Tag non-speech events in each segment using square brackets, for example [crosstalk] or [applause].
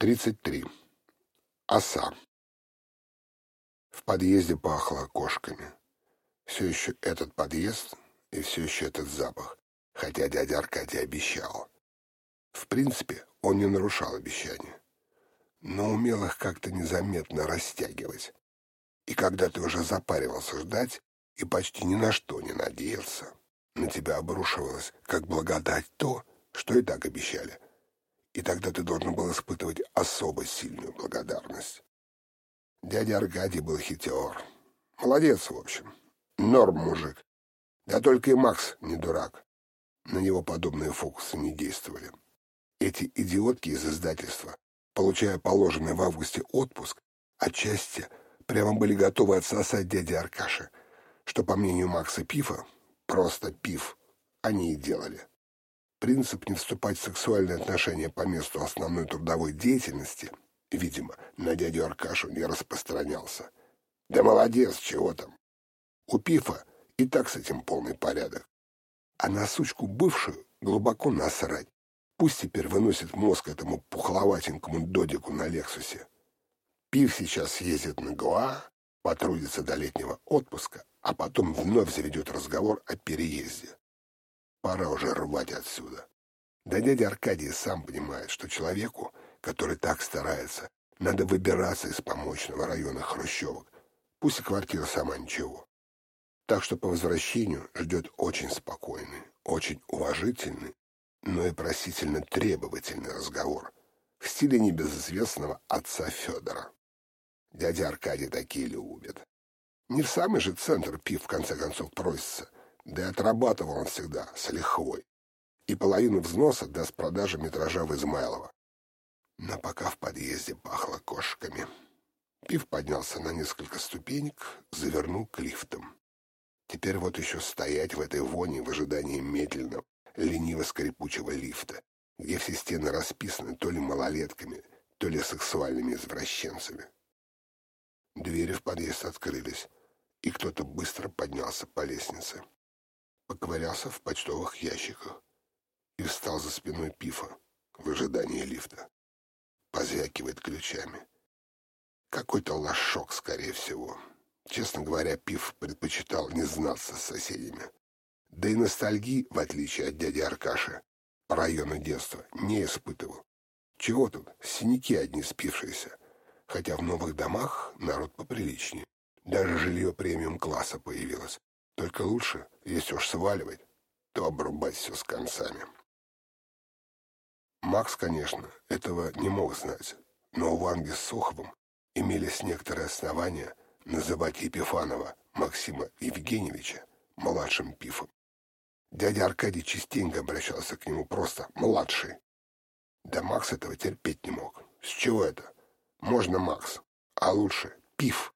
33. Оса. В подъезде пахло кошками. Все еще этот подъезд и все еще этот запах, хотя дядя Аркадий обещал. В принципе, он не нарушал обещания, но умел их как-то незаметно растягивать. И когда ты уже запаривался ждать и почти ни на что не надеялся, на тебя обрушивалось, как благодать, то, что и так обещали — и тогда ты должен был испытывать особо сильную благодарность. Дядя Аркадий был хитер. Молодец, в общем. Норм мужик. Да только и Макс не дурак. На него подобные фокусы не действовали. Эти идиотки из издательства, получая положенный в августе отпуск, отчасти прямо были готовы отсосать дяди Аркаши, что, по мнению Макса Пифа, просто пив они и делали. Принцип не вступать в сексуальные отношения по месту основной трудовой деятельности, видимо, на дядю Аркашу не распространялся. Да молодец, чего там. У Пифа и так с этим полный порядок. А на сучку бывшую глубоко насрать. Пусть теперь выносит мозг этому пухловатенькому додику на Лексусе. Пив сейчас ездит на Гоа, потрудится до летнего отпуска, а потом вновь заведет разговор о переезде. Пора уже рвать отсюда. Да дядя Аркадий сам понимает, что человеку, который так старается, надо выбираться из помощного района Хрущевок. Пусть и квартира сама ничего. Так что по возвращению ждет очень спокойный, очень уважительный, но и просительно требовательный разговор в стиле небезызвестного отца Федора. Дядя Аркадий такие любит. Не в самый же центр пив в конце концов просится — да и отрабатывал он всегда с лихвой. И половину взноса даст продажа метража в Измайлово. Но пока в подъезде пахло кошками. Пив поднялся на несколько ступенек, завернул к лифтам. Теперь вот еще стоять в этой воне в ожидании медленного, лениво-скрипучего лифта, где все стены расписаны то ли малолетками, то ли сексуальными извращенцами. Двери в подъезд открылись, и кто-то быстро поднялся по лестнице поковырялся в почтовых ящиках и встал за спиной Пифа в ожидании лифта. Позвякивает ключами. Какой-то лошок, скорее всего. Честно говоря, Пиф предпочитал не знаться с соседями. Да и ностальгии, в отличие от дяди Аркаши, по району детства не испытывал. Чего тут, синяки одни спившиеся. Хотя в новых домах народ поприличнее. Даже жилье премиум-класса появилось. Только лучше, если уж сваливать, то обрубать все с концами. Макс, конечно, этого не мог знать, но у Ванги с Суховым имелись некоторые основания называть Епифанова Максима Евгеньевича младшим пифом. Дядя Аркадий частенько обращался к нему просто «младший». Да Макс этого терпеть не мог. С чего это? Можно Макс, а лучше пиф.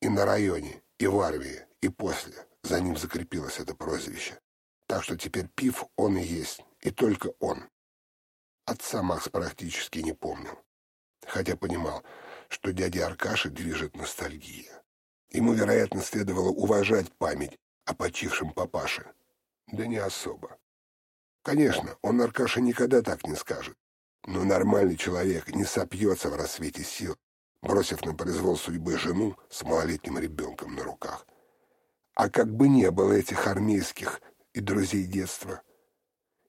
И на районе, и в армии, и после за ним закрепилось это прозвище. Так что теперь Пив он и есть, и только он. Отца Макс практически не помнил, хотя понимал, что дядя Аркаши движет ностальгия. Ему, вероятно, следовало уважать память о почившем папаше. Да не особо. Конечно, он Аркаше никогда так не скажет, но нормальный человек не сопьется в рассвете сил, бросив на произвол судьбы жену с малолетним ребенком на руках. А как бы не было этих армейских и друзей детства,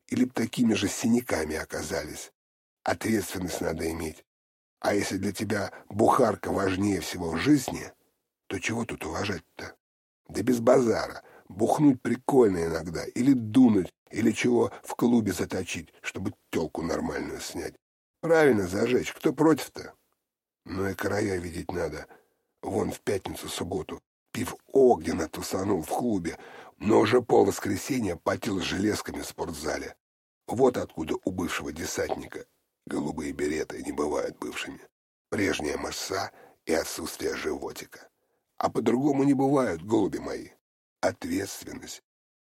или б такими же синяками оказались. Ответственность надо иметь. А если для тебя бухарка важнее всего в жизни, то чего тут уважать-то? Да без базара. Бухнуть прикольно иногда, или дунуть, или чего в клубе заточить, чтобы телку нормальную снять. Правильно зажечь, кто против-то? Ну и края видеть надо. Вон в пятницу-субботу Пив огненно тусанул в клубе, но уже пол воскресенья потел железками в спортзале. Вот откуда у бывшего десантника голубые береты не бывают бывшими. Прежняя мышца и отсутствие животика. А по-другому не бывают, голуби мои. Ответственность.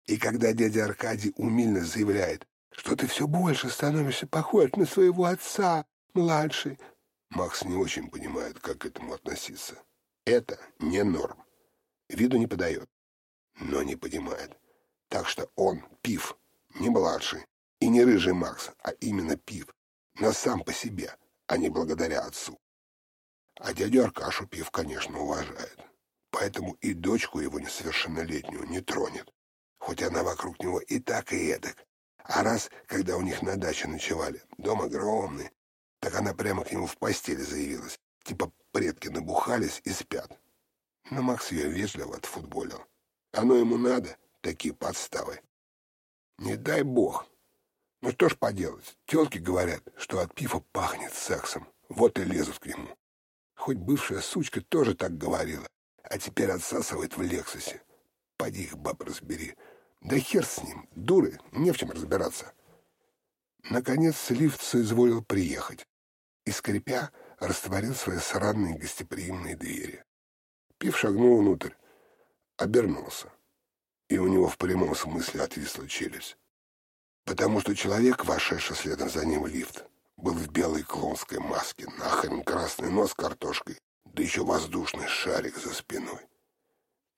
И когда дядя Аркадий умильно заявляет, что ты все больше становишься похож на своего отца, младший, Макс не очень понимает, как к этому относиться. Это не норм. Виду не подает, но не понимает. Так что он, Пив, не младший и не рыжий Макс, а именно Пив, но сам по себе, а не благодаря отцу. А дядю Аркашу Пив, конечно, уважает. Поэтому и дочку его несовершеннолетнюю не тронет, хоть она вокруг него и так, и эдак. А раз, когда у них на даче ночевали, дом огромный, так она прямо к нему в постели заявилась, типа предки набухались и спят. Но Макс ее вежливо отфутболил. Оно ему надо, такие подставы. Не дай бог. Ну что ж поделать, тетки говорят, что от пифа пахнет сексом, вот и лезут к нему. Хоть бывшая сучка тоже так говорила, а теперь отсасывает в Лексусе. Поди их, баб, разбери. Да хер с ним, дуры, не в чем разбираться. Наконец лифт соизволил приехать и, скрипя, растворил свои сраные гостеприимные двери. Пив шагнул внутрь, обернулся, и у него в прямом смысле отвисла челюсть. Потому что человек, вошедший следом за ним в лифт, был в белой клонской маске, нахрен красный нос картошкой, да еще воздушный шарик за спиной.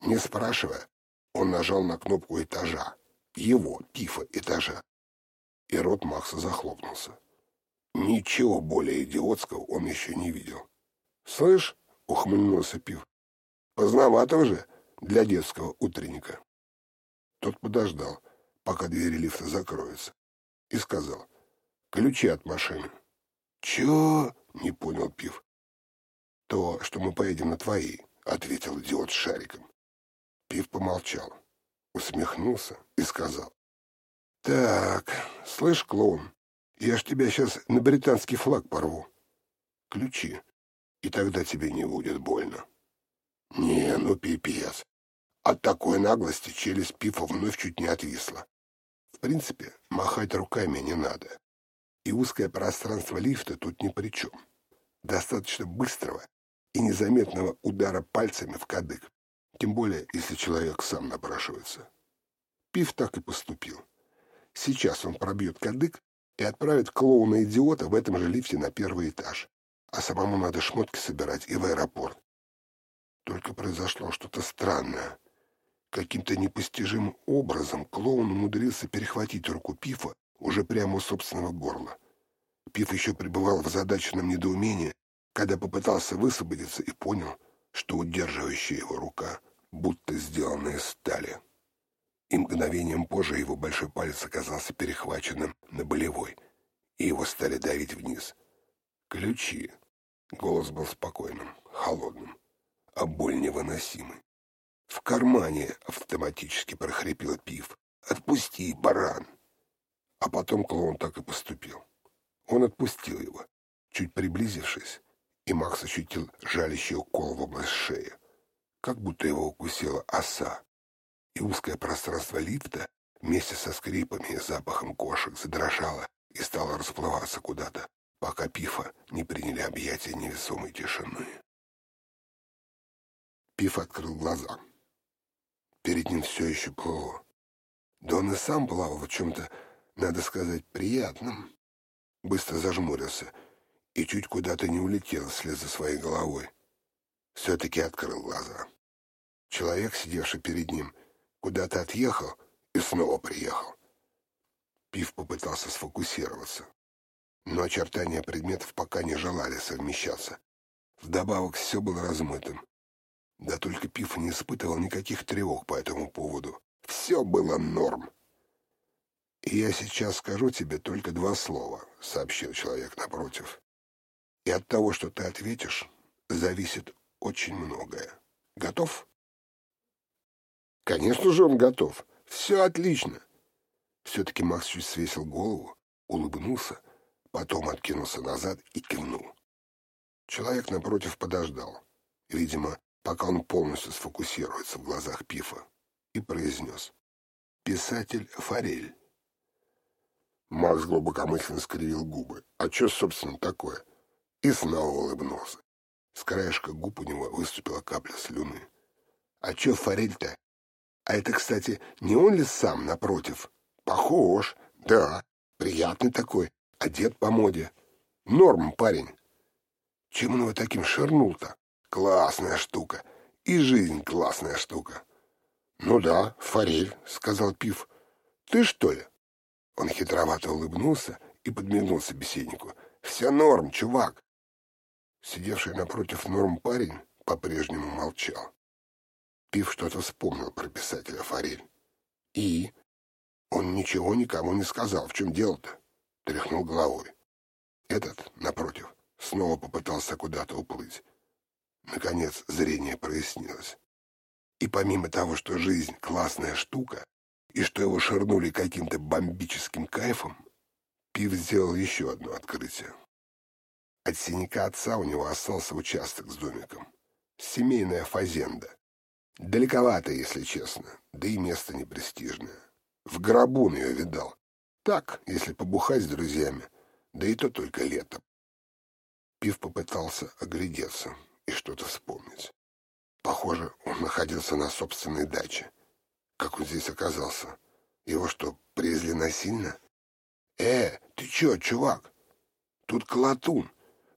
Не спрашивая, он нажал на кнопку этажа, его, Пифа, этажа, и рот Макса захлопнулся. Ничего более идиотского он еще не видел. «Слышь?» — ухмыльнулся Пив. «Поздновато уже для детского утренника». Тот подождал, пока двери лифта закроются, и сказал, «Ключи от машины». «Чего?» — не понял Пив. «То, что мы поедем на твои», — ответил идиот с шариком. Пив помолчал, усмехнулся и сказал. «Так, слышь, клоун, я ж тебя сейчас на британский флаг порву. Ключи, и тогда тебе не будет больно». «Не, ну пипец». От такой наглости челюсть Пифа вновь чуть не отвисла. В принципе, махать руками не надо. И узкое пространство лифта тут ни при чем. Достаточно быстрого и незаметного удара пальцами в кадык. Тем более, если человек сам напрашивается. Пив так и поступил. Сейчас он пробьет кадык и отправит клоуна-идиота в этом же лифте на первый этаж. А самому надо шмотки собирать и в аэропорт. Только произошло что-то странное. Каким-то непостижимым образом клоун умудрился перехватить руку Пифа уже прямо у собственного горла. Пиф еще пребывал в задаченном недоумении, когда попытался высвободиться и понял, что удерживающая его рука будто сделана из стали. И мгновением позже его большой палец оказался перехваченным на болевой, и его стали давить вниз. «Ключи!» Голос был спокойным, холодным, а боль невыносимой. В кармане автоматически прохрипел пив. «Отпусти, баран!» А потом клоун так и поступил. Он отпустил его, чуть приблизившись, и Макс ощутил жалящий укол в область шеи как будто его укусила оса. И узкое пространство лифта вместе со скрипами и запахом кошек задрожало и стало расплываться куда-то, пока Пифа не приняли объятия невесомой тишины. Пиф открыл глаза. Перед ним все еще плыло. Да он и сам плавал в чем-то, надо сказать, приятном. Быстро зажмурился и чуть куда-то не улетел вслед за своей головой. Все-таки открыл глаза. Человек, сидевший перед ним, куда-то отъехал и снова приехал. Пив попытался сфокусироваться, но очертания предметов пока не желали совмещаться. Вдобавок все было размытым. Да только Пив не испытывал никаких тревог по этому поводу. Все было норм. «И я сейчас скажу тебе только два слова», — сообщил человек напротив. «И от того, что ты ответишь, зависит очень многое. Готов?» Конечно же он готов. Все отлично. Все-таки Макс чуть свесил голову, улыбнулся, потом откинулся назад и кивнул. Человек напротив подождал, видимо, пока он полностью сфокусируется в глазах Пифа, и произнес «Писатель Форель». Макс глубокомысленно скривил губы. «А что, собственно, такое?» И снова улыбнулся. С краешка губ у него выступила капля слюны. «А чё форель-то?» А это, кстати, не он ли сам напротив? Похож, да, приятный такой, одет по моде. Норм парень. Чем он его таким ширнул-то? Классная штука. И жизнь классная штука. Ну да, форель, сказал Пив. Ты что ли? Он хитровато улыбнулся и подмигнул собеседнику. Все норм, чувак. Сидевший напротив Норм парень по-прежнему молчал. Пив что-то вспомнил про писателя Форель. И? Он ничего никому не сказал. В чем дело-то? Тряхнул головой. Этот, напротив, снова попытался куда-то уплыть. Наконец, зрение прояснилось. И помимо того, что жизнь — классная штука, и что его ширнули каким-то бомбическим кайфом, Пив сделал еще одно открытие. От синяка отца у него остался участок с домиком. Семейная фазенда. Далековато, если честно, да и место непрестижное. В гробу ее видал. Так, если побухать с друзьями, да и то только летом. Пив попытался оглядеться и что-то вспомнить. Похоже, он находился на собственной даче. Как он здесь оказался? Его что, привезли насильно? Э, ты чё, чувак? Тут колотун.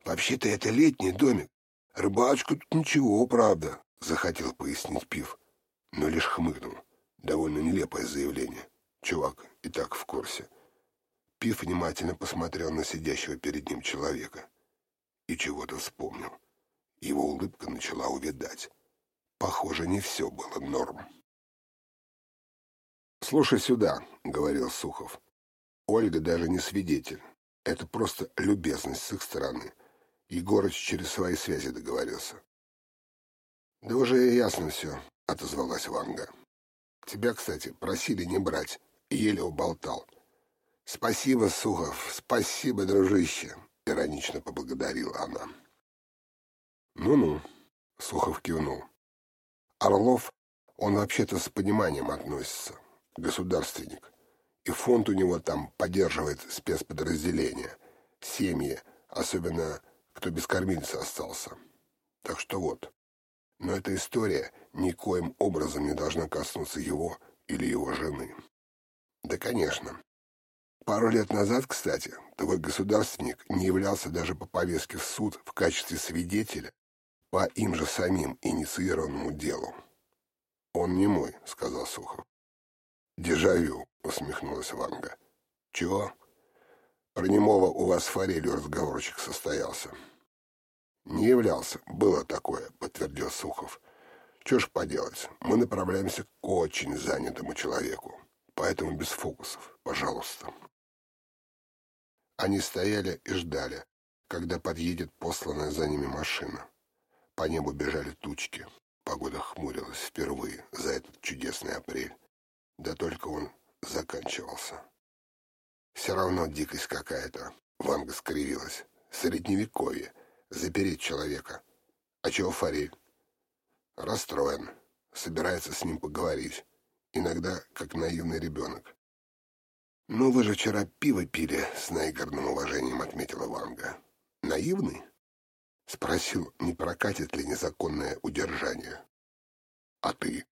Вообще-то это летний домик. Рыбачка тут ничего, правда, захотел пояснить Пив, но лишь хмыкнул. Довольно нелепое заявление. Чувак и так в курсе. Пив внимательно посмотрел на сидящего перед ним человека и чего-то вспомнил. Его улыбка начала увядать. Похоже, не все было норм. «Слушай сюда», — говорил Сухов. «Ольга даже не свидетель. Это просто любезность с их стороны. Егорыч через свои связи договорился». «Да уже ясно все», — отозвалась Ванга. «Тебя, кстати, просили не брать. Еле уболтал». «Спасибо, Сухов, спасибо, дружище», — иронично поблагодарила она. «Ну-ну», — Сухов кивнул. «Орлов, он вообще-то с пониманием относится, государственник, и фонд у него там поддерживает спецподразделения, семьи, особенно кто без кормильца остался. Так что вот. Но эта история никоим образом не должна коснуться его или его жены. Да, конечно. Пару лет назад, кстати, твой государственник не являлся даже по повестке в суд в качестве свидетеля по им же самим инициированному делу. «Он не мой», — сказал Сухов. «Дежавю», — усмехнулась Ванга. «Чего?» «Про немого у вас Форелью разговорчик состоялся». «Не являлся. Было такое», — подтвердил Сухов. «Чего ж поделать, мы направляемся к очень занятому человеку, поэтому без фокусов, пожалуйста». Они стояли и ждали, когда подъедет посланная за ними машина. По небу бежали тучки. Погода хмурилась впервые за этот чудесный апрель. Да только он заканчивался. Все равно дикость какая-то. Ванга скривилась. Средневековье. Запереть человека. А чего Форель? Расстроен. Собирается с ним поговорить. Иногда, как наивный ребенок. «Ну, вы же вчера пиво пили», — с наигорным уважением отметила Ванга. «Наивный?» — спросил, не прокатит ли незаконное удержание. «А ты?»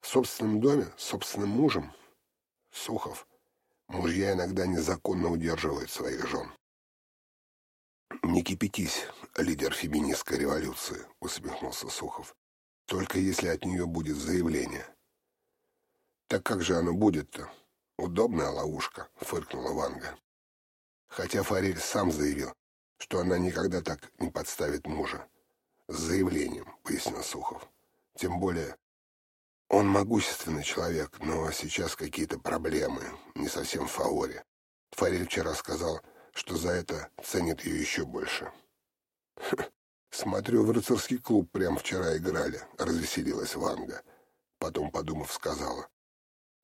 «В собственном доме, с собственным мужем?» «Сухов, мужья иногда незаконно удерживают своих жен». «Не кипятись, лидер феминистской революции», — усмехнулся Сухов. «Только если от нее будет заявление». «Так как же оно будет-то?» «Удобная ловушка», — фыркнула Ванга. Хотя Форель сам заявил, что она никогда так не подставит мужа. «С заявлением», — пояснил Сухов. «Тем более, он могущественный человек, но сейчас какие-то проблемы, не совсем в фаворе. Форель вчера сказал, что за это ценит ее еще больше». [laughs] «Смотрю, в рыцарский клуб прям вчера играли», — развеселилась Ванга. Потом, подумав, сказала.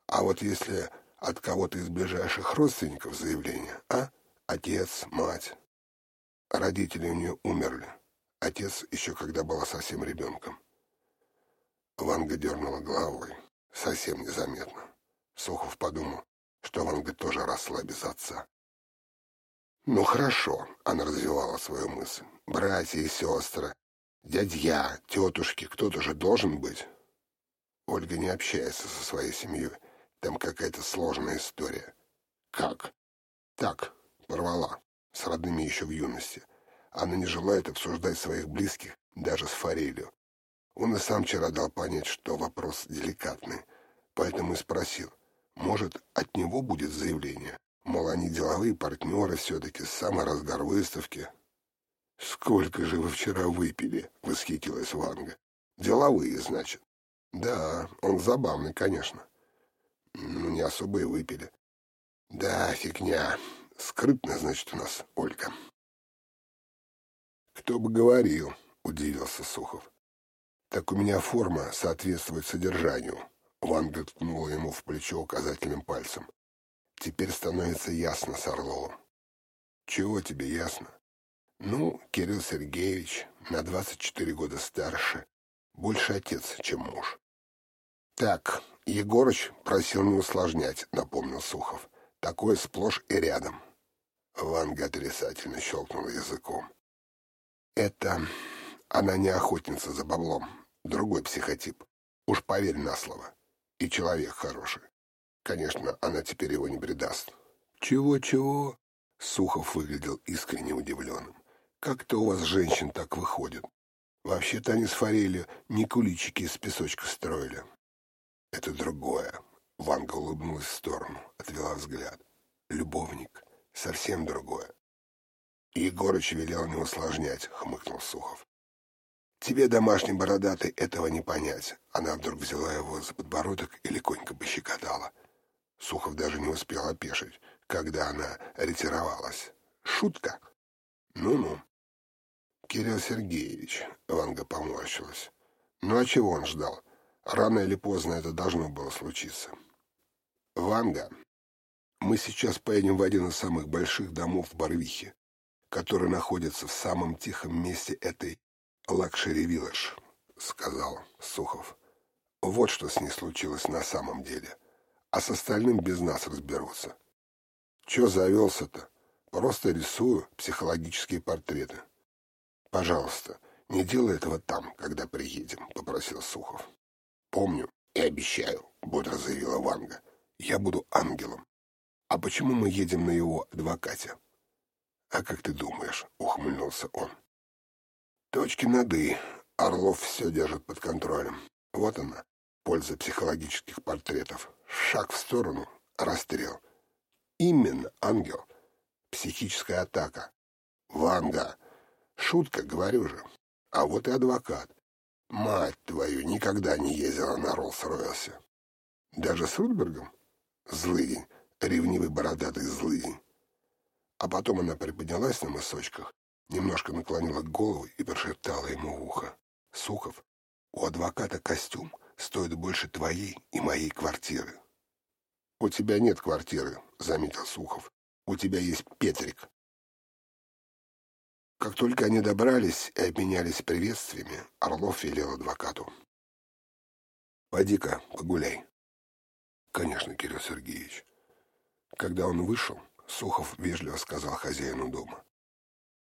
«А вот если от кого-то из ближайших родственников заявление, а? Отец, мать. Родители у нее умерли. Отец еще когда была совсем ребенком. Ванга дернула головой. Совсем незаметно. Сухов подумал, что Ванга тоже росла без отца. «Ну хорошо», — она развивала свою мысль. «Братья и сестры, дядья, тетушки, кто-то же должен быть». Ольга не общается со своей семьей. Там какая-то сложная история. Как? Так, порвала. С родными еще в юности. Она не желает обсуждать своих близких, даже с Форелью. Он и сам вчера дал понять, что вопрос деликатный. Поэтому и спросил, может, от него будет заявление? Мол, они деловые партнеры все-таки, самый разгар выставки. «Сколько же вы вчера выпили?» — восхитилась Ванга. «Деловые, значит». «Да, он забавный, конечно». «Ну, не особо и выпили». «Да, фигня. Скрытно, значит, у нас Ольга». «Кто бы говорил», — удивился Сухов. «Так у меня форма соответствует содержанию». Ванга ткнула ему в плечо указательным пальцем. «Теперь становится ясно с Орловым». «Чего тебе ясно?» «Ну, Кирилл Сергеевич на 24 года старше, больше отец, чем муж». «Так, Егорыч просил не усложнять», — напомнил Сухов. «Такое сплошь и рядом». Ванга отрицательно щелкнула языком. «Это... Она не охотница за баблом. Другой психотип. Уж поверь на слово. И человек хороший. Конечно, она теперь его не предаст». «Чего-чего?» Сухов выглядел искренне удивленным. «Как-то у вас женщин так выходит. Вообще-то они с Форелью не куличики из песочка строили». «Это другое». Ванга улыбнулась в сторону, отвела взгляд. «Любовник. Совсем другое. Егорыч велел не усложнять, хмыкнул Сухов. Тебе, домашний бородатый, этого не понять. Она вдруг взяла его за подбородок и легонько пощекотала. Сухов даже не успел опешить, когда она ретировалась. Шутка? Ну-ну. Кирилл Сергеевич, Ванга поморщилась. Ну а чего он ждал? Рано или поздно это должно было случиться. Ванга, мы сейчас поедем в один из самых больших домов в Барвихе который находится в самом тихом месте этой luxury village», — сказал Сухов. «Вот что с ней случилось на самом деле. А с остальным без нас разберутся. Че завелся-то? Просто рисую психологические портреты. Пожалуйста, не делай этого там, когда приедем», — попросил Сухов. «Помню и обещаю», — бодро заявила Ванга. «Я буду ангелом. А почему мы едем на его адвокате?» «А как ты думаешь?» — ухмыльнулся он. «Точки над «и». Орлов все держит под контролем. Вот она, польза психологических портретов. Шаг в сторону — расстрел. Именно, ангел. Психическая атака. Ванга. Шутка, говорю же. А вот и адвокат. Мать твою, никогда не ездила на Роллс-Ройсе. Даже с Рудбергом? Злый, ревнивый бородатый злый. А потом она приподнялась на мысочках, немножко наклонила голову и прошептала ему в ухо. «Сухов, у адвоката костюм стоит больше твоей и моей квартиры». «У тебя нет квартиры», — заметил Сухов. «У тебя есть Петрик». Как только они добрались и обменялись приветствиями, Орлов велел адвокату. «Пойди-ка, погуляй». «Конечно, Кирилл Сергеевич». Когда он вышел, Сухов вежливо сказал хозяину дома.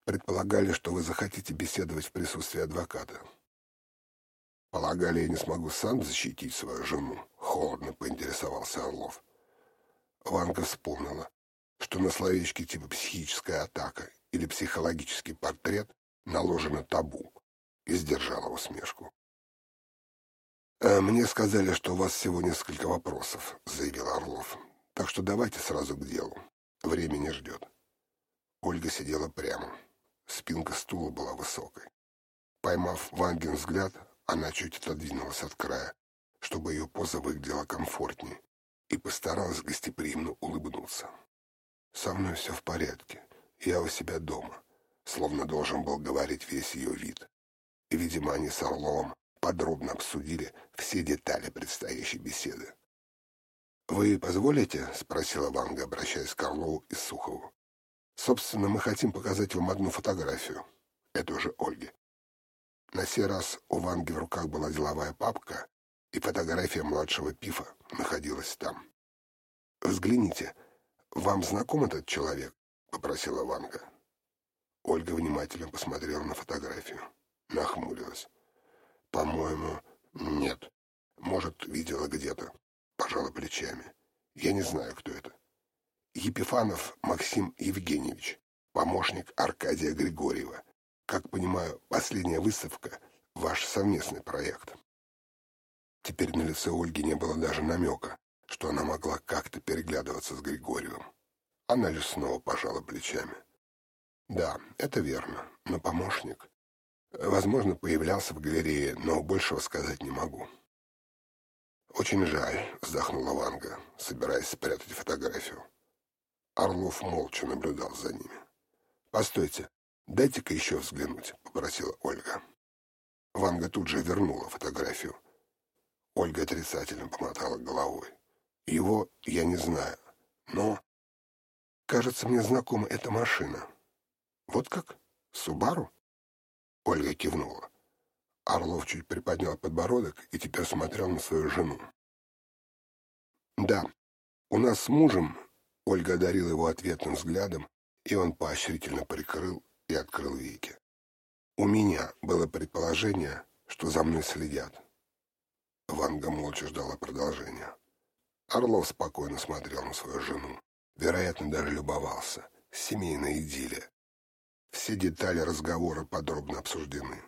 Предполагали, что вы захотите беседовать в присутствии адвоката. Полагали, я не смогу сам защитить свою жену, холодно поинтересовался Орлов. Ванка вспомнила, что на словечке типа «психическая атака» или «психологический портрет» наложено табу, и сдержала усмешку. «Э, «Мне сказали, что у вас всего несколько вопросов», — заявил Орлов. «Так что давайте сразу к делу. Время не ждет. Ольга сидела прямо. Спинка стула была высокой. Поймав Вангин взгляд, она чуть отодвинулась от края, чтобы ее поза выглядела комфортнее, и постаралась гостеприимно улыбнуться. «Со мной все в порядке. Я у себя дома», словно должен был говорить весь ее вид. И, видимо, они с Орловым подробно обсудили все детали предстоящей беседы. «Вы позволите?» — спросила Ванга, обращаясь к Орлову и Сухову. «Собственно, мы хотим показать вам одну фотографию. Это уже Ольги». На сей раз у Ванги в руках была деловая папка, и фотография младшего Пифа находилась там. «Взгляните, вам знаком этот человек?» — попросила Ванга. Ольга внимательно посмотрела на фотографию. Нахмурилась. «По-моему, нет. Может, видела где-то пожала плечами. Я не знаю, кто это. Епифанов Максим Евгеньевич, помощник Аркадия Григорьева. Как понимаю, последняя выставка — ваш совместный проект. Теперь на лице Ольги не было даже намека, что она могла как-то переглядываться с Григорьевым. Она лишь снова пожала плечами. Да, это верно. Но помощник, возможно, появлялся в галерее, но большего сказать не могу. «Очень жаль», — вздохнула Ванга, собираясь спрятать фотографию. Орлов молча наблюдал за ними. «Постойте, дайте-ка еще взглянуть», — попросила Ольга. Ванга тут же вернула фотографию. Ольга отрицательно помотала головой. «Его я не знаю, но...» «Кажется, мне знакома эта машина». «Вот как? Субару?» Ольга кивнула. Орлов чуть приподнял подбородок и теперь смотрел на свою жену. «Да, у нас с мужем...» Ольга одарила его ответным взглядом, и он поощрительно прикрыл и открыл веки. «У меня было предположение, что за мной следят». Ванга молча ждала продолжения. Орлов спокойно смотрел на свою жену. Вероятно, даже любовался. Семейная идиллия. Все детали разговора подробно обсуждены.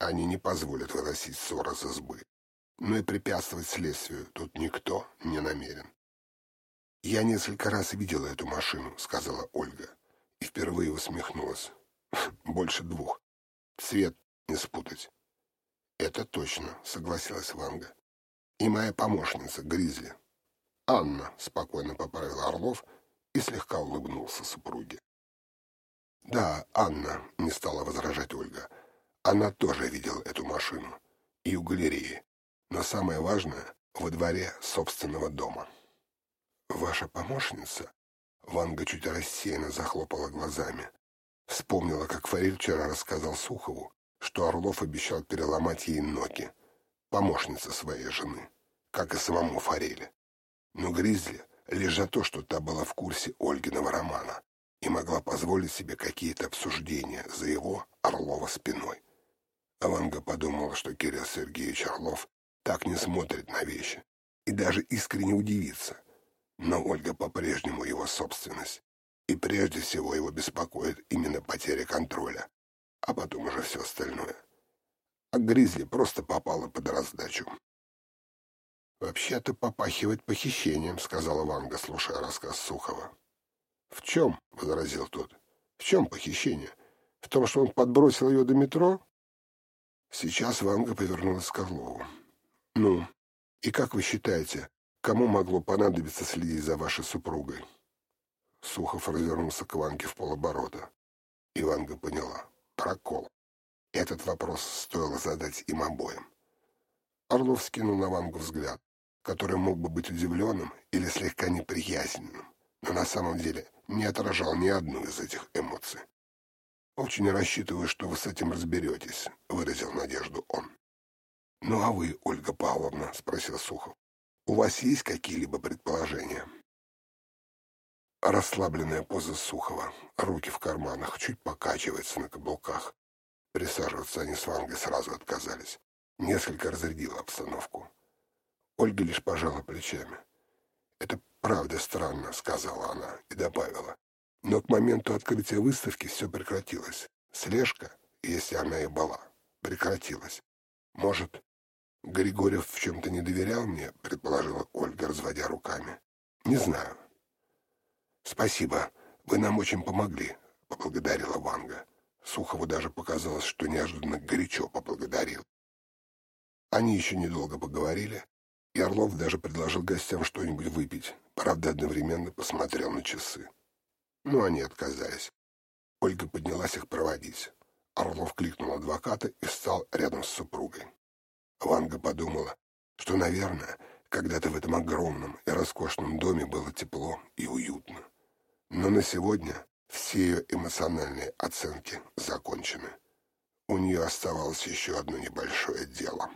Они не позволят выносить ссор из избы. Но и препятствовать следствию тут никто не намерен. «Я несколько раз видела эту машину», — сказала Ольга. И впервые усмехнулась. [laughs] «Больше двух. Цвет не спутать». «Это точно», — согласилась Ванга. «И моя помощница, Гризли». «Анна», — спокойно поправил Орлов и слегка улыбнулся супруге. «Да, Анна», — не стала возражать Ольга. Она тоже видела эту машину. И у галереи. Но самое важное — во дворе собственного дома. «Ваша помощница?» Ванга чуть рассеянно захлопала глазами. Вспомнила, как Фариль вчера рассказал Сухову, что Орлов обещал переломать ей ноги. Помощница своей жены, как и самому Фореле. Но Гризли лишь за то, что та была в курсе Ольгиного романа и могла позволить себе какие-то обсуждения за его Орлова спиной. Аванга подумала, что Кирилл Сергеевич Орлов так не смотрит на вещи и даже искренне удивится. Но Ольга по-прежнему его собственность, и прежде всего его беспокоит именно потеря контроля, а потом уже все остальное. А Гризли просто попала под раздачу. «Вообще-то попахивает похищением», — сказала Ванга, слушая рассказ Сухова. «В чем?» — возразил тот. «В чем похищение? В том, что он подбросил ее до метро?» Сейчас Ванга повернулась к Орлову. «Ну, и как вы считаете, кому могло понадобиться следить за вашей супругой?» Сухов развернулся к Ванге в полоборота. И Ванга поняла. Прокол. Этот вопрос стоило задать им обоим. Орлов скинул на Вангу взгляд, который мог бы быть удивленным или слегка неприязненным, но на самом деле не отражал ни одну из этих эмоций. «Очень рассчитываю, что вы с этим разберетесь», — выразил надежду он. «Ну а вы, Ольга Павловна?» — спросил Сухов. «У вас есть какие-либо предположения?» Расслабленная поза Сухова, руки в карманах, чуть покачивается на каблуках. Присаживаться они с Вангой сразу отказались. Несколько разрядила обстановку. Ольга лишь пожала плечами. «Это правда странно», — сказала она и добавила. Но к моменту открытия выставки все прекратилось. Слежка, если она и была, прекратилась. Может, Григорьев в чем-то не доверял мне, предположила Ольга, разводя руками. Не знаю. Спасибо, вы нам очень помогли, поблагодарила Ванга. Сухову даже показалось, что неожиданно горячо поблагодарил. Они еще недолго поговорили, и Орлов даже предложил гостям что-нибудь выпить, правда, одновременно посмотрел на часы. Но они отказались. Ольга поднялась их проводить. Орлов кликнул адвоката и встал рядом с супругой. Ванга подумала, что, наверное, когда-то в этом огромном и роскошном доме было тепло и уютно. Но на сегодня все ее эмоциональные оценки закончены. У нее оставалось еще одно небольшое дело.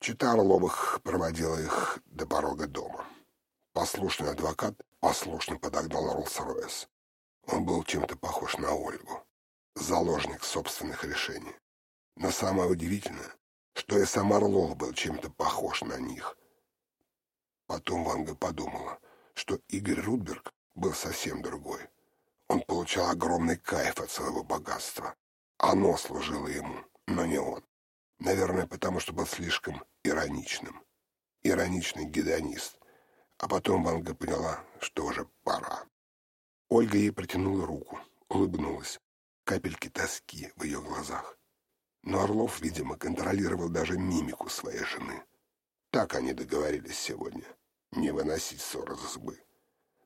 Чита Орловых проводила их до порога дома. Послушный адвокат послушно подогнал Роллс-Ройс. Он был чем-то похож на Ольгу. Заложник собственных решений. Но самое удивительное, что и сам Орлов был чем-то похож на них. Потом Ванга подумала, что Игорь Рудберг был совсем другой. Он получал огромный кайф от своего богатства. Оно служило ему, но не он. Наверное, потому что был слишком ироничным. Ироничный гедонист, а потом Ванга поняла, что уже пора. Ольга ей протянула руку, улыбнулась. капельки тоски в ее глазах. Но Орлов, видимо, контролировал даже мимику своей жены. Так они договорились сегодня. Не выносить ссоры за зубы.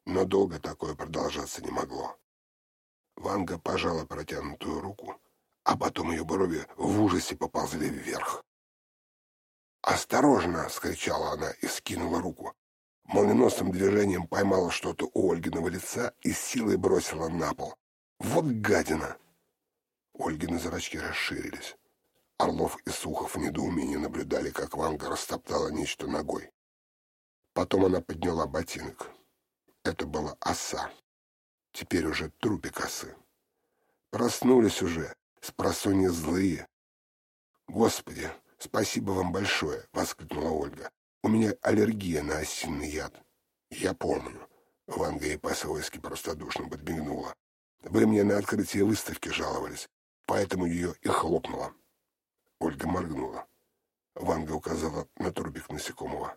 Но долго такое продолжаться не могло. Ванга пожала протянутую руку, а потом ее брови в ужасе поползли вверх. «Осторожно!» — скричала она и скинула руку. Молниеносным движением поймала что-то у Ольгиного лица и силой бросила на пол. «Вот гадина!» Ольгины зрачки расширились. Орлов и Сухов в недоумении наблюдали, как Ванга растоптала нечто ногой. Потом она подняла ботинок. Это была оса. Теперь уже трупик осы. Проснулись уже, спросонья злые. «Господи, спасибо вам большое!» — воскликнула Ольга. «У меня аллергия на осинный яд». «Я помню». Ванга ей по-свойски простодушно подмигнула. «Вы мне на открытие выставки жаловались, поэтому ее и хлопнула». Ольга моргнула. Ванга указала на трубик насекомого.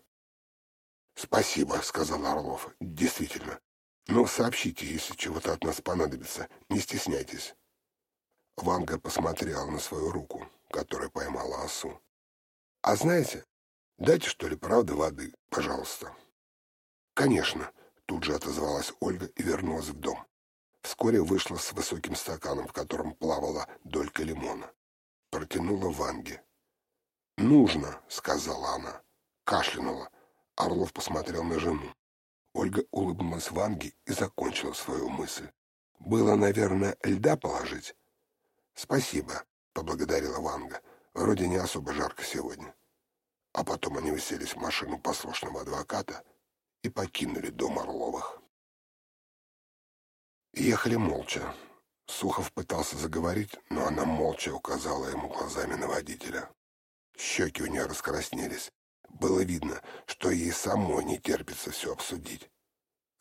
«Спасибо», — сказал Орлов. «Действительно. Но сообщите, если чего-то от нас понадобится. Не стесняйтесь». Ванга посмотрела на свою руку, которая поймала осу. «А знаете, дайте, что ли, правда воды, пожалуйста». «Конечно», — тут же отозвалась Ольга и вернулась в дом. Вскоре вышла с высоким стаканом, в котором плавала долька лимона протянула Ванге. «Нужно», — сказала она. Кашлянула. Орлов посмотрел на жену. Ольга улыбнулась Ванге и закончила свою мысль. «Было, наверное, льда положить?» «Спасибо», — поблагодарила Ванга. «Вроде не особо жарко сегодня». А потом они уселись в машину послушного адвоката и покинули дом Орловых. Ехали молча. Сухов пытался заговорить, но она молча указала ему глазами на водителя. Щеки у нее раскраснелись. Было видно, что ей самой не терпится все обсудить.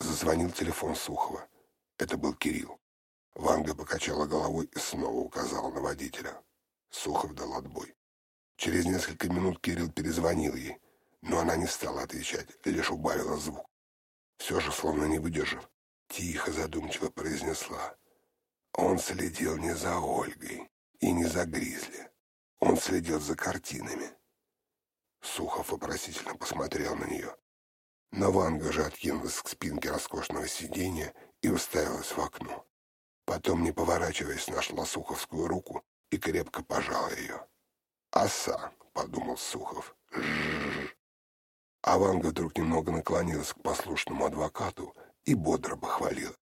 Зазвонил телефон Сухова. Это был Кирилл. Ванга покачала головой и снова указала на водителя. Сухов дал отбой. Через несколько минут Кирилл перезвонил ей, но она не стала отвечать, лишь убавила звук. Все же, словно не выдержав, тихо задумчиво произнесла — он следил не за Ольгой и не за Гризли. Он следил за картинами. Сухов вопросительно посмотрел на нее. Но Ванга же откинулась к спинке роскошного сиденья и уставилась в окно. Потом, не поворачиваясь, нашла Суховскую руку и крепко пожала ее. «Оса», — подумал Сухов. «Жжж». А Ванга вдруг немного наклонилась к послушному адвокату и бодро похвалила.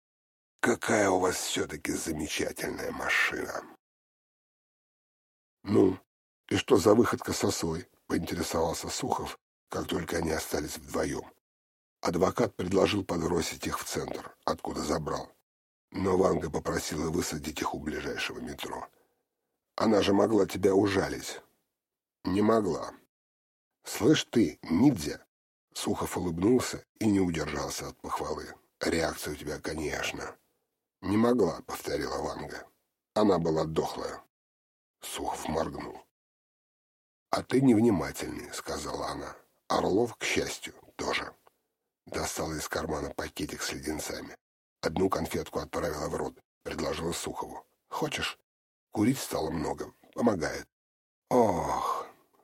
Какая у вас все-таки замечательная машина. Ну, и что за выходка с осой? Поинтересовался Сухов, как только они остались вдвоем. Адвокат предложил подбросить их в центр, откуда забрал. Но Ванга попросила высадить их у ближайшего метро. Она же могла тебя ужалить. Не могла. Слышь ты, ниндзя. Сухов улыбнулся и не удержался от похвалы. Реакция у тебя, конечно. «Не могла», — повторила Ванга. «Она была дохлая». Сухов моргнул. «А ты невнимательный», — сказала она. Орлов, к счастью, тоже. Достала из кармана пакетик с леденцами. Одну конфетку отправила в рот, предложила Сухову. «Хочешь?» Курить стало много. Помогает. «Ох!»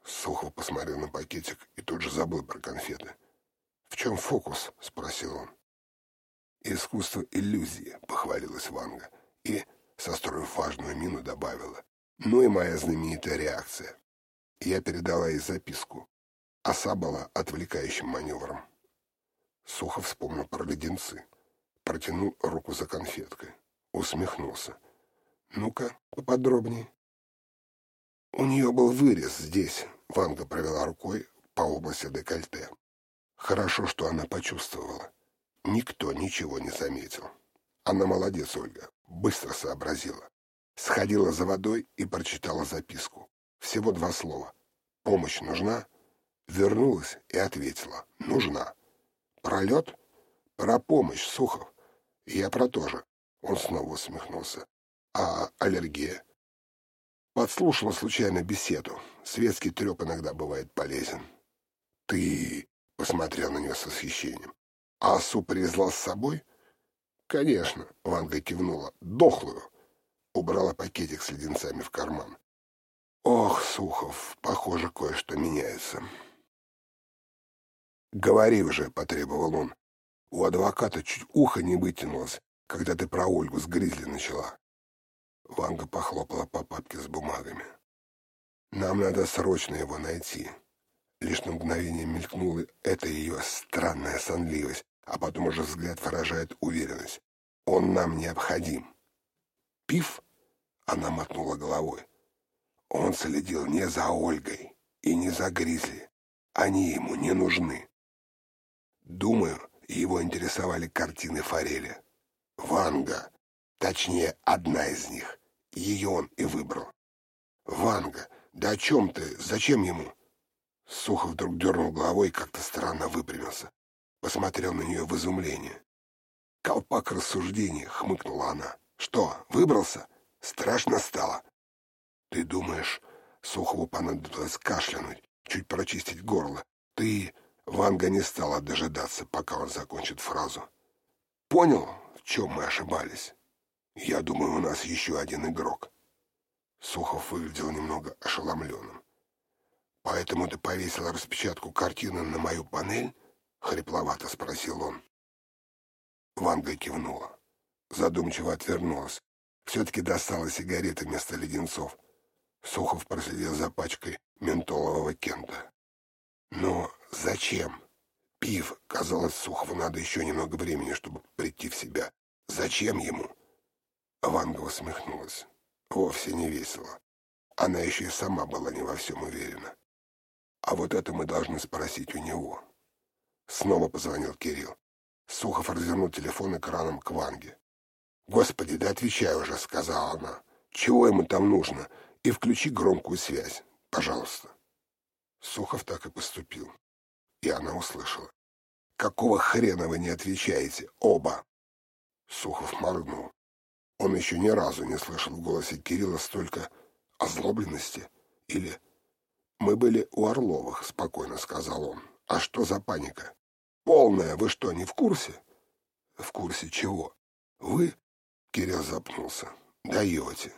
Сухов посмотрел на пакетик и тут же забыл про конфеты. «В чем фокус?» — спросил он. «Искусство иллюзии», — похвалилась Ванга. И, состроив важную мину, добавила. «Ну и моя знаменитая реакция». Я передала ей записку. Оса была отвлекающим маневром. Сухо вспомнил про леденцы. Протянул руку за конфеткой. Усмехнулся. «Ну-ка, поподробнее». У нее был вырез здесь. Ванга провела рукой по области декольте. Хорошо, что она почувствовала. Никто ничего не заметил. Она молодец, Ольга, быстро сообразила. Сходила за водой и прочитала записку. Всего два слова. «Помощь нужна?» Вернулась и ответила. «Нужна». «Пролет?» «Про помощь, Сухов». «Я про то же». Он снова усмехнулся. «А аллергия?» Подслушала случайно беседу. Светский треп иногда бывает полезен. «Ты...» — посмотрел на нее с восхищением. А осу привезла с собой? Конечно, Ванга кивнула. Дохлую. убрала пакетик с леденцами в карман. Ох, Сухов, похоже, кое-что меняется. «Говори уже», — потребовал он. У адвоката чуть ухо не вытянулось, когда ты про Ольгу с Гризли начала. Ванга похлопала по папке с бумагами. «Нам надо срочно его найти». Лишь на мгновение мелькнула эта ее странная сонливость, а потом уже взгляд выражает уверенность. «Он нам необходим». «Пив?» — она мотнула головой. «Он следил не за Ольгой и не за Гризли. Они ему не нужны. Думаю, его интересовали картины Фореля. Ванга, точнее, одна из них. Ее он и выбрал. Ванга, да о чем ты? Зачем ему? Сухо вдруг дернул головой и как-то странно выпрямился. Посмотрел на нее в изумлении. «Колпак рассуждения», — хмыкнула она. «Что, выбрался? Страшно стало?» «Ты думаешь...» — Сухову понадобилось кашлянуть, чуть прочистить горло. «Ты...» Ванга не стала дожидаться, пока он закончит фразу. «Понял, в чем мы ошибались? Я думаю, у нас еще один игрок». Сухов выглядел немного ошеломленным. «Поэтому ты повесила распечатку картины на мою панель?» — хрипловато спросил он. Ванга кивнула. Задумчиво отвернулась. Все-таки достала сигареты вместо леденцов. Сухов проследил за пачкой ментолового кента. Но зачем? Пив, казалось, Сухову надо еще немного времени, чтобы прийти в себя. Зачем ему? Ванга усмехнулась. Вовсе не весело. Она еще и сама была не во всем уверена. А вот это мы должны спросить у него. Снова позвонил Кирилл. Сухов развернул телефон экраном к Ванге. «Господи, да отвечай уже», — сказала она. «Чего ему там нужно? И включи громкую связь, пожалуйста». Сухов так и поступил. И она услышала. «Какого хрена вы не отвечаете? Оба!» Сухов моргнул. Он еще ни разу не слышал в голосе Кирилла столько озлобленности. Или «Мы были у Орловых», — спокойно сказал он. «А что за паника?» «Полная! Вы что, не в курсе?» «В курсе чего?» «Вы?» — Кирилл запнулся. «Даете.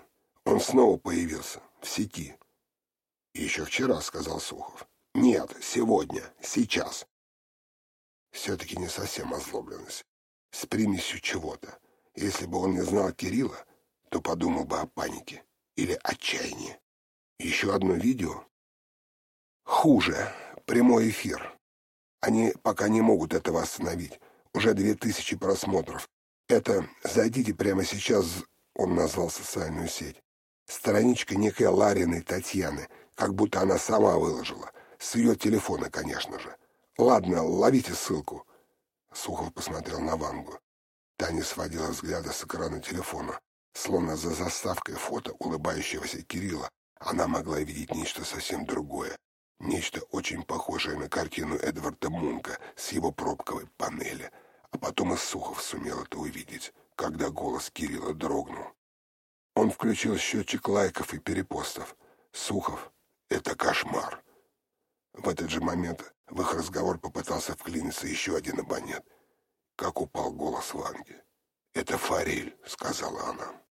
Он снова появился. В сети. «Еще вчера», — сказал Сухов. «Нет, сегодня, сейчас». Все-таки не совсем озлобленность. С примесью чего-то. Если бы он не знал Кирилла, то подумал бы о панике или отчаянии. Еще одно видео. Хуже. Прямой эфир. Они пока не могут этого остановить. Уже две тысячи просмотров. Это «Зайдите прямо сейчас», он назвал социальную сеть. Страничка некой Лариной Татьяны, как будто она сама выложила. С ее телефона, конечно же. Ладно, ловите ссылку. Сухов посмотрел на Вангу. Та не сводила взгляда с экрана телефона. Словно за заставкой фото улыбающегося Кирилла она могла видеть нечто совсем другое. Нечто очень похожее на картину Эдварда Мунка с его пробковой панели. А потом и Сухов сумел это увидеть, когда голос Кирилла дрогнул. Он включил счетчик лайков и перепостов. Сухов это кошмар. В этот же момент в их разговор попытался вклиниться еще один абонент. Как упал голос Ванги. «Это Форель», — сказала она.